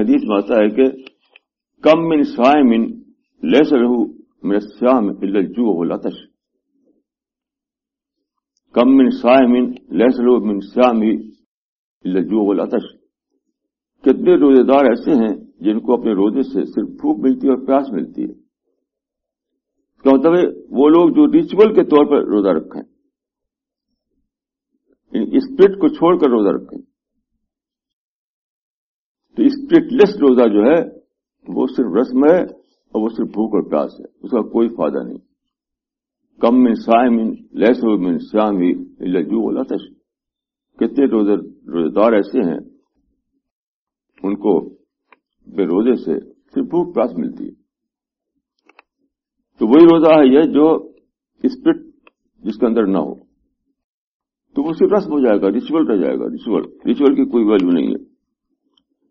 حدیث میں آتا ہے کہ کم من سائم لیس رہو میرے سیام الجو ہو لتش کم من سائم لیس رہو من سیام ہی الجو لتش کتنے روزے دار ایسے ہیں جن کو اپنے روزے سے صرف بھوک ملتی ہے اور پیاس ملتی ہے؟ اس کا مطلب ہے وہ لوگ جو ریچول کے طور پر روزہ رکھیں یعنی اسپرٹ کو چھوڑ کر روزہ رکھیں۔ اسپرٹ لیس روزہ جو ہے، وہ صرف رسم ہے اور وہ صرف بھوک اور پیاس ہے۔ اس کا کوئی فائدہ نہیں۔ کم من سائم لیس من سیام ہی لجو جو کتنے روزے روزے دار ایسے ہیں، ان کو بے روزے سے صرف بھوک، پیاس ملتی ہے۔ تو وہی روزہ ہے یہ جو اسپرٹ جس کے اندر نہ ہو۔ تو وہ صرف رسم ہو جائے گا، ریچول رہ جائے گا۔ ریچول ریچول کی کوئی ویلو نہیں ہے۔